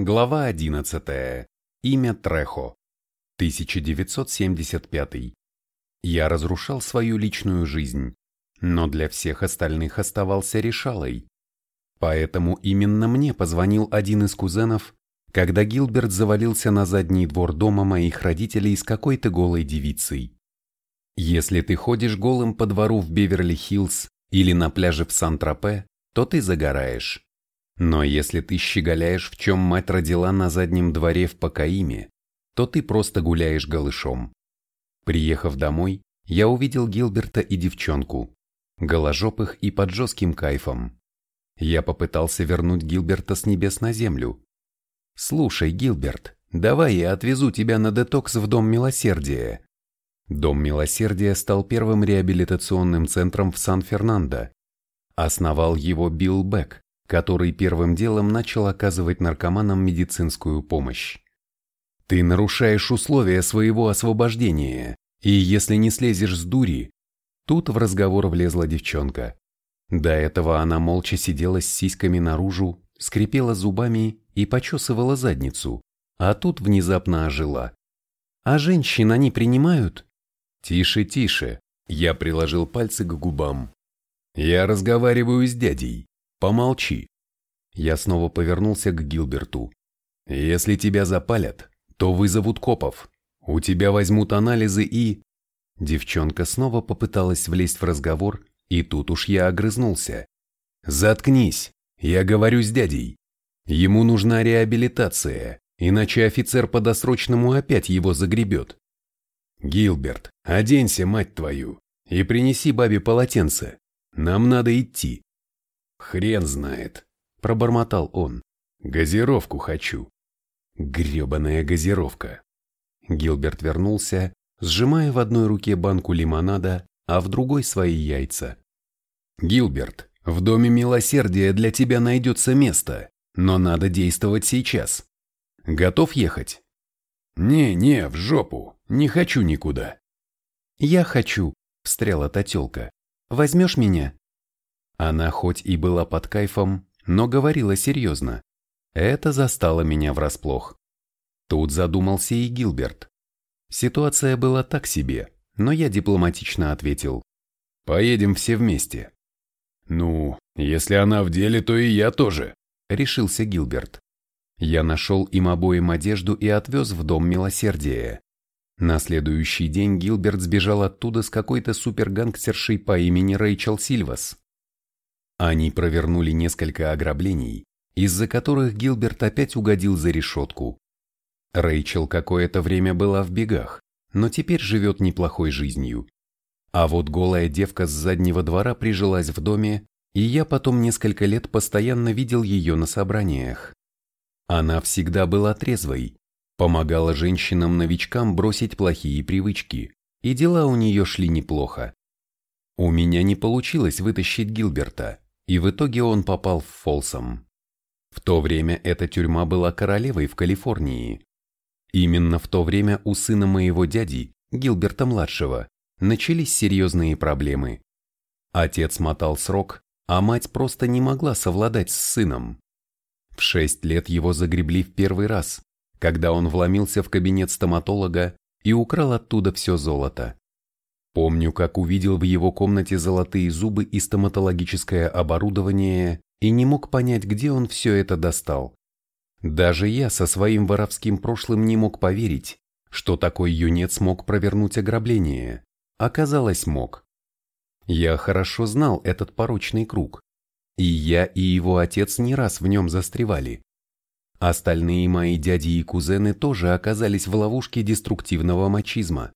Глава 11. Имя Трехо. 1975. Я разрушал свою личную жизнь, но для всех остальных оставался решалой. Поэтому именно мне позвонил один из кузенов, когда Гилберт завалился на задний двор дома моих родителей с какой-то голой девицей. Если ты ходишь голым по двору в Беверли-Хиллз или на пляже в Сан-Тропе, то ты загораешь. Но если ты щеголяешь, в чем мать родила на заднем дворе в Пакаиме, то ты просто гуляешь голышом. Приехав домой, я увидел Гилберта и девчонку, голожопых и под жестким кайфом. Я попытался вернуть Гилберта с небес на землю. «Слушай, Гилберт, давай я отвезу тебя на детокс в Дом Милосердия». Дом Милосердия стал первым реабилитационным центром в Сан-Фернандо. Основал его Билл Бек, который первым делом начал оказывать наркоманам медицинскую помощь. Ты нарушаешь условия своего освобождения, и если не слезешь с дури... Тут в разговор влезла девчонка. До этого она молча сидела с сиськами наружу, скрипела зубами и почесывала задницу, а тут внезапно ожила. «А женщин они принимают?» «Тише, тише!» Я приложил пальцы к губам. «Я разговариваю с дядей. Помолчи. Я снова повернулся к Гилберту. Если тебя запалят, то вызовут копов. У тебя возьмут анализы и... Девчонка снова попыталась влезть в разговор, и тут уж я огрызнулся. Заткнись, я говорю с дядей. Ему нужна реабилитация, иначе офицер по досрочному опять его загребет. Гилберт, оденься, мать твою, и принеси бабе полотенце. Нам надо идти. «Хрен знает», — пробормотал он. «Газировку хочу». Гребаная газировка. Гилберт вернулся, сжимая в одной руке банку лимонада, а в другой свои яйца. «Гилберт, в Доме Милосердия для тебя найдется место, но надо действовать сейчас. Готов ехать?» «Не-не, в жопу, не хочу никуда». «Я хочу», — встряла та тёлка. «Возьмешь меня?» Она хоть и была под кайфом, но говорила серьезно. Это застало меня врасплох. Тут задумался и Гилберт. Ситуация была так себе, но я дипломатично ответил. «Поедем все вместе». «Ну, если она в деле, то и я тоже», — решился Гилберт. Я нашел им обоим одежду и отвез в Дом Милосердия. На следующий день Гилберт сбежал оттуда с какой-то супергангстершей по имени Рэйчел Сильвас. Они провернули несколько ограблений, из-за которых Гилберт опять угодил за решетку. Рэйчел какое-то время была в бегах, но теперь живет неплохой жизнью. А вот голая девка с заднего двора прижилась в доме, и я потом несколько лет постоянно видел ее на собраниях. Она всегда была трезвой, помогала женщинам-новичкам бросить плохие привычки, и дела у нее шли неплохо. У меня не получилось вытащить Гилберта, и в итоге он попал в Фолсом. В то время эта тюрьма была королевой в Калифорнии. Именно в то время у сына моего дяди, Гилберта-младшего, начались серьезные проблемы. Отец мотал срок, а мать просто не могла совладать с сыном. В шесть лет его загребли в первый раз, когда он вломился в кабинет стоматолога и украл оттуда все золото. Помню, как увидел в его комнате золотые зубы и стоматологическое оборудование и не мог понять, где он все это достал. Даже я со своим воровским прошлым не мог поверить, что такой юнец мог провернуть ограбление. Оказалось, мог. Я хорошо знал этот порочный круг. И я, и его отец не раз в нем застревали. Остальные мои дяди и кузены тоже оказались в ловушке деструктивного мачизма.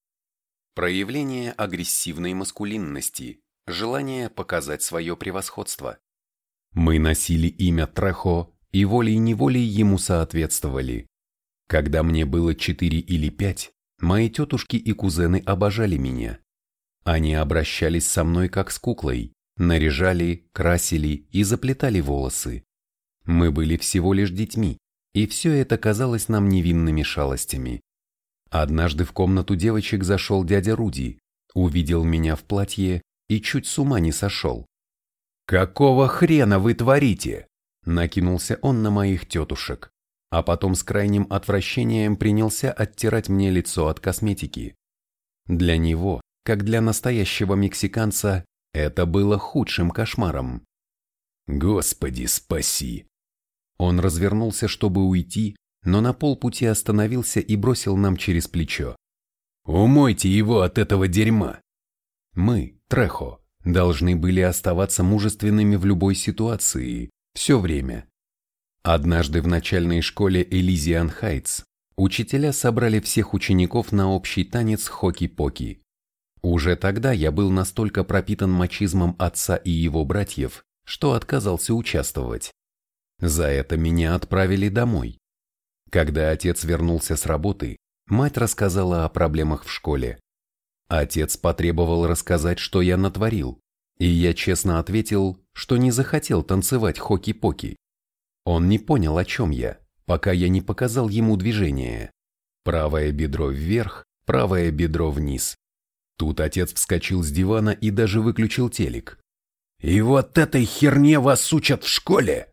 Проявление агрессивной маскулинности, желание показать свое превосходство. Мы носили имя Трехо и волей-неволей ему соответствовали. Когда мне было четыре или пять, мои тетушки и кузены обожали меня. Они обращались со мной как с куклой, наряжали, красили и заплетали волосы. Мы были всего лишь детьми, и все это казалось нам невинными шалостями. Однажды в комнату девочек зашел дядя Руди, увидел меня в платье и чуть с ума не сошел. «Какого хрена вы творите?» – накинулся он на моих тетушек. а потом с крайним отвращением принялся оттирать мне лицо от косметики. Для него, как для настоящего мексиканца, это было худшим кошмаром. «Господи, спаси!» Он развернулся, чтобы уйти, но на полпути остановился и бросил нам через плечо. «Умойте его от этого дерьма!» Мы, Трехо, должны были оставаться мужественными в любой ситуации, все время. Однажды в начальной школе Элизиан Хайтс учителя собрали всех учеников на общий танец хоки-поки. Уже тогда я был настолько пропитан мачизмом отца и его братьев, что отказался участвовать. За это меня отправили домой. Когда отец вернулся с работы, мать рассказала о проблемах в школе. Отец потребовал рассказать, что я натворил, и я честно ответил, что не захотел танцевать хоки-поки. Он не понял, о чем я, пока я не показал ему движение. Правое бедро вверх, правое бедро вниз. Тут отец вскочил с дивана и даже выключил телек. «И вот этой херне вас учат в школе!»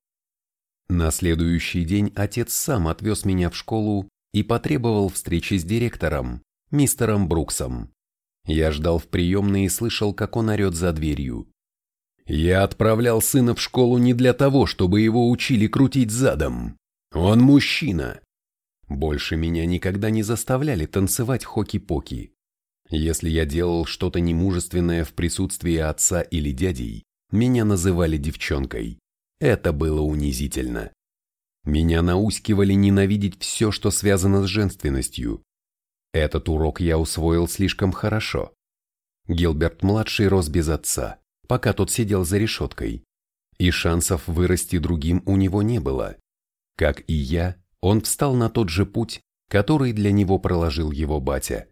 На следующий день отец сам отвез меня в школу и потребовал встречи с директором, мистером Бруксом. Я ждал в приемной и слышал, как он орет за дверью. «Я отправлял сына в школу не для того, чтобы его учили крутить задом. Он мужчина!» Больше меня никогда не заставляли танцевать хоки-поки. Если я делал что-то немужественное в присутствии отца или дядей, меня называли девчонкой. Это было унизительно. Меня наускивали ненавидеть все, что связано с женственностью. Этот урок я усвоил слишком хорошо. Гилберт-младший рос без отца, пока тот сидел за решеткой, и шансов вырасти другим у него не было. Как и я, он встал на тот же путь, который для него проложил его батя.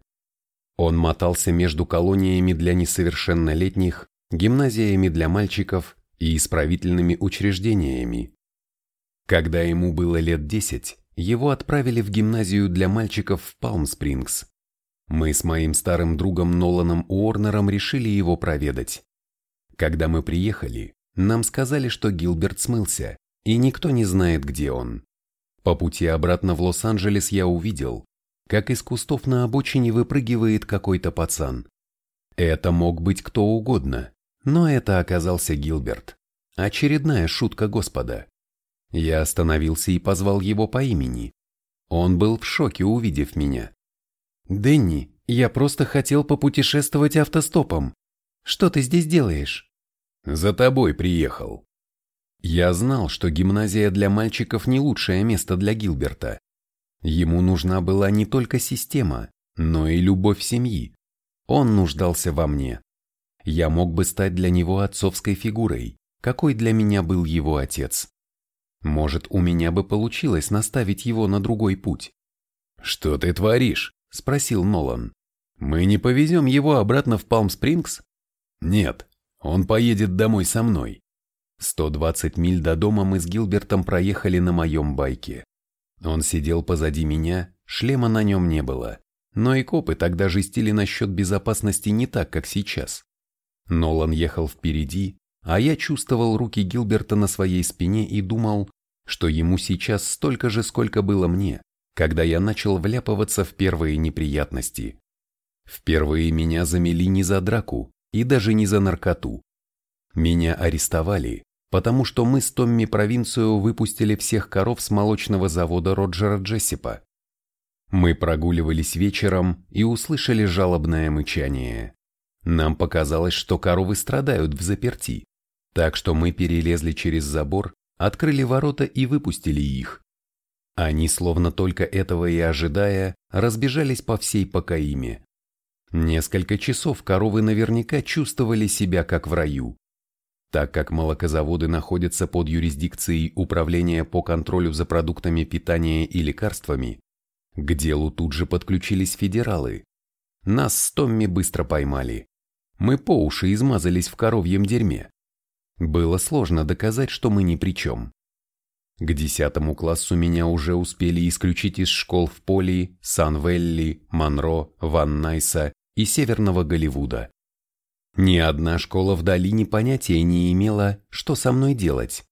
Он мотался между колониями для несовершеннолетних, гимназиями для мальчиков и исправительными учреждениями. Когда ему было лет 10, его отправили в гимназию для мальчиков в Палм-Спрингс. Мы с моим старым другом Ноланом Уорнером решили его проведать. Когда мы приехали, нам сказали, что Гилберт смылся, и никто не знает, где он. По пути обратно в Лос-Анджелес я увидел, как из кустов на обочине выпрыгивает какой-то пацан. Это мог быть кто угодно, но это оказался Гилберт. Очередная шутка Господа. Я остановился и позвал его по имени. Он был в шоке, увидев меня. «Дэнни, я просто хотел попутешествовать автостопом. Что ты здесь делаешь?» «За тобой приехал». Я знал, что гимназия для мальчиков не лучшее место для Гилберта. Ему нужна была не только система, но и любовь семьи. Он нуждался во мне я мог бы стать для него отцовской фигурой, какой для меня был его отец. Может, у меня бы получилось наставить его на другой путь. «Что ты творишь?» – спросил Нолан. «Мы не повезем его обратно в Палм-Спрингс?» «Нет, он поедет домой со мной». 120 миль до дома мы с Гилбертом проехали на моем байке. Он сидел позади меня, шлема на нем не было. Но и копы тогда жестили насчет безопасности не так, как сейчас. Нолан ехал впереди, а я чувствовал руки Гилберта на своей спине и думал, что ему сейчас столько же, сколько было мне, когда я начал вляпываться в первые неприятности. Впервые меня замели не за драку и даже не за наркоту. Меня арестовали, потому что мы с Томми провинцию выпустили всех коров с молочного завода Роджера Джессипа. Мы прогуливались вечером и услышали жалобное мычание. Нам показалось, что коровы страдают в заперти, так что мы перелезли через забор, открыли ворота и выпустили их. Они, словно только этого и ожидая, разбежались по всей Покаиме. Несколько часов коровы наверняка чувствовали себя как в раю. Так как молокозаводы находятся под юрисдикцией Управления по контролю за продуктами питания и лекарствами, к делу тут же подключились федералы. Нас с Томми быстро поймали. Мы по уши измазались в коровьем дерьме. Было сложно доказать, что мы ни при чем. К десятому классу меня уже успели исключить из школ в Поли, Сан-Велли, Монро, Ван Найса и Северного Голливуда. Ни одна школа в долине понятия не имела, что со мной делать.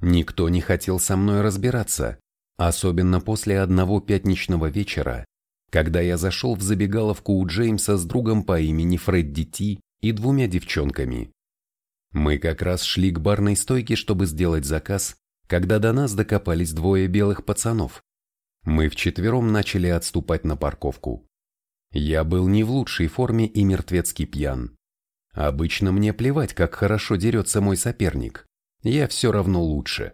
Никто не хотел со мной разбираться, Особенно после одного пятничного вечера, когда я зашел в забегаловку у Джеймса с другом по имени Фредди Ти и двумя девчонками. Мы как раз шли к барной стойке, чтобы сделать заказ, когда до нас докопались двое белых пацанов. Мы вчетвером начали отступать на парковку. Я был не в лучшей форме и мертвецкий пьян. Обычно мне плевать, как хорошо дерется мой соперник. Я все равно лучше.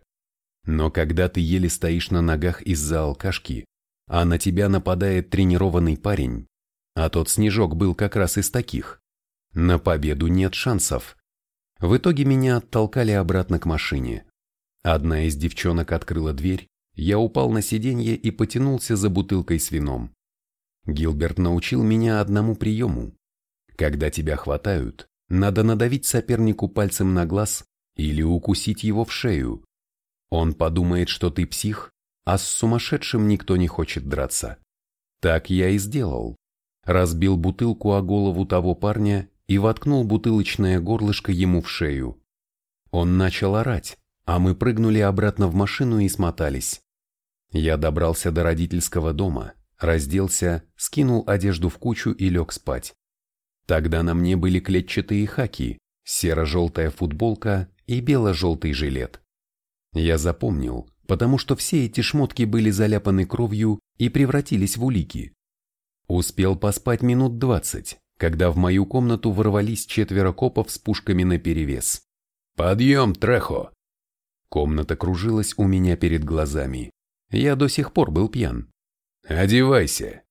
Но когда ты еле стоишь на ногах из-за алкашки, а на тебя нападает тренированный парень, а тот снежок был как раз из таких, на победу нет шансов. В итоге меня оттолкали обратно к машине. Одна из девчонок открыла дверь, я упал на сиденье и потянулся за бутылкой с вином. Гилберт научил меня одному приему. Когда тебя хватают, надо надавить сопернику пальцем на глаз или укусить его в шею. Он подумает, что ты псих, а с сумасшедшим никто не хочет драться. Так я и сделал. Разбил бутылку о голову того парня и воткнул бутылочное горлышко ему в шею. Он начал орать, а мы прыгнули обратно в машину и смотались. Я добрался до родительского дома, разделся, скинул одежду в кучу и лег спать. Тогда на мне были клетчатые хаки, серо-желтая футболка и бело-желтый жилет. Я запомнил, потому что все эти шмотки были заляпаны кровью и превратились в улики. Успел поспать минут двадцать, когда в мою комнату ворвались четверо копов с пушками наперевес. «Подъем, Трехо!» Комната кружилась у меня перед глазами. Я до сих пор был пьян. «Одевайся!»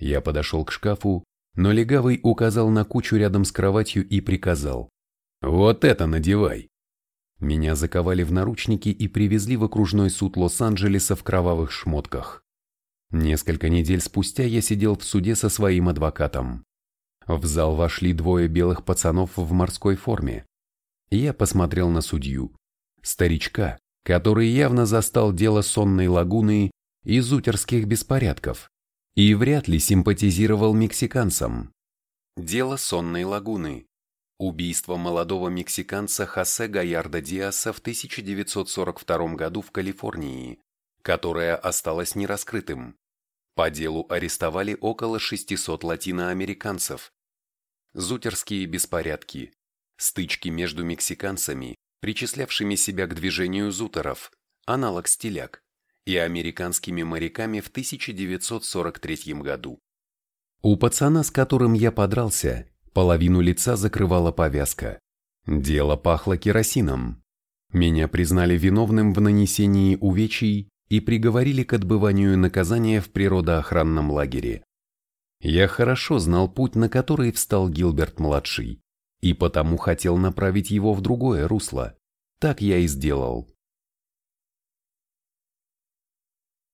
Я подошел к шкафу, но легавый указал на кучу рядом с кроватью и приказал. «Вот это надевай!» Меня заковали в наручники и привезли в окружной суд Лос-Анджелеса в кровавых шмотках. Несколько недель спустя я сидел в суде со своим адвокатом. В зал вошли двое белых пацанов в морской форме. Я посмотрел на судью. Старичка, который явно застал дело сонной лагуны из утерских беспорядков и вряд ли симпатизировал мексиканцам. Дело сонной лагуны Убийство молодого мексиканца Хосе Гаярда Диаса в 1942 году в Калифорнии, которое осталось нераскрытым. По делу арестовали около 600 латиноамериканцев. Зутерские беспорядки, стычки между мексиканцами, причислявшими себя к движению зутеров, аналог стиляк, и американскими моряками в 1943 году. У пацана, с которым я подрался, Половину лица закрывала повязка. Дело пахло керосином. Меня признали виновным в нанесении увечий и приговорили к отбыванию наказания в природоохранном лагере. Я хорошо знал путь, на который встал Гилберт-младший, и потому хотел направить его в другое русло. Так я и сделал.